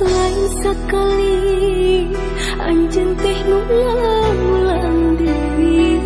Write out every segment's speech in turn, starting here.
lain sekali anjen teh nu ngamulan diri.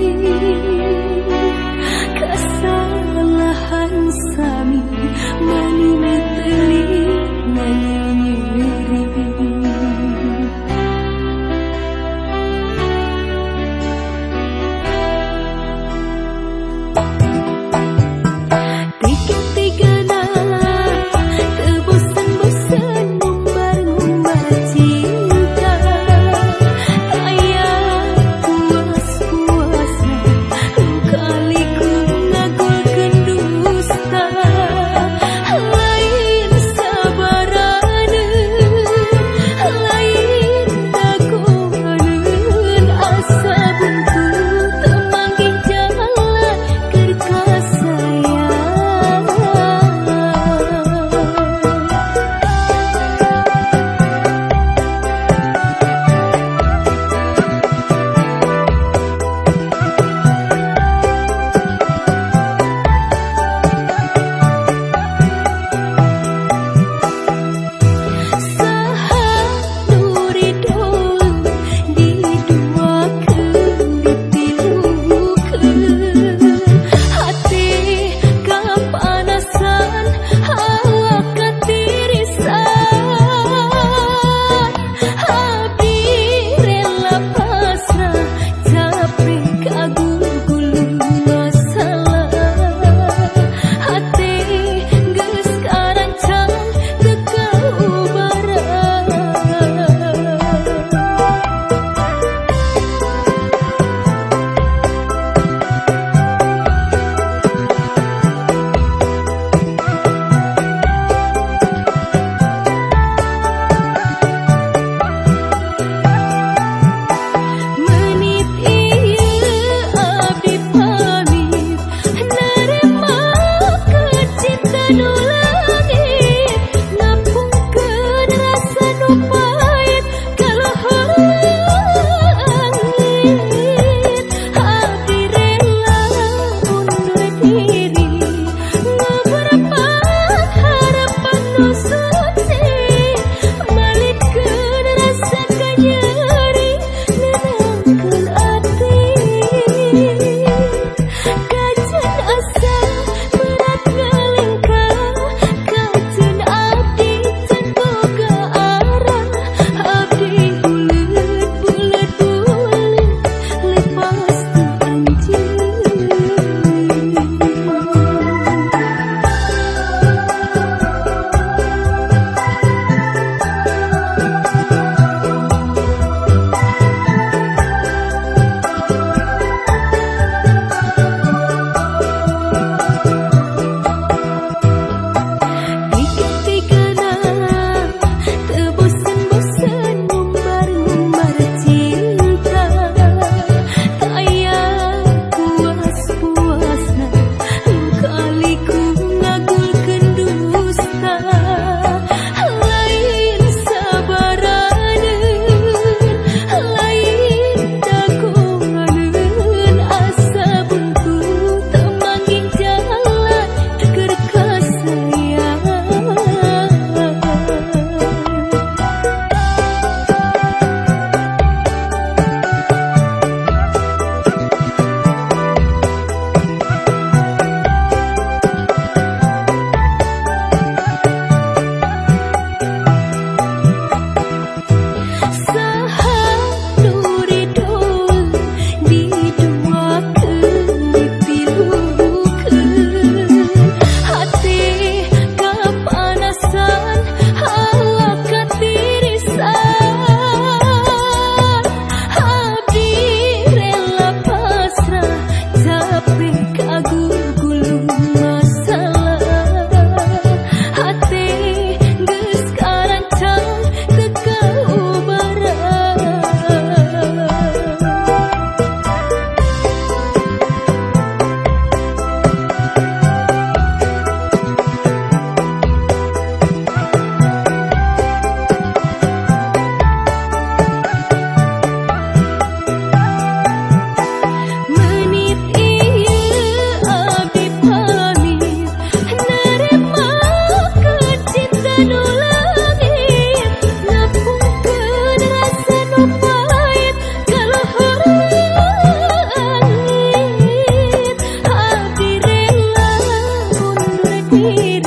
He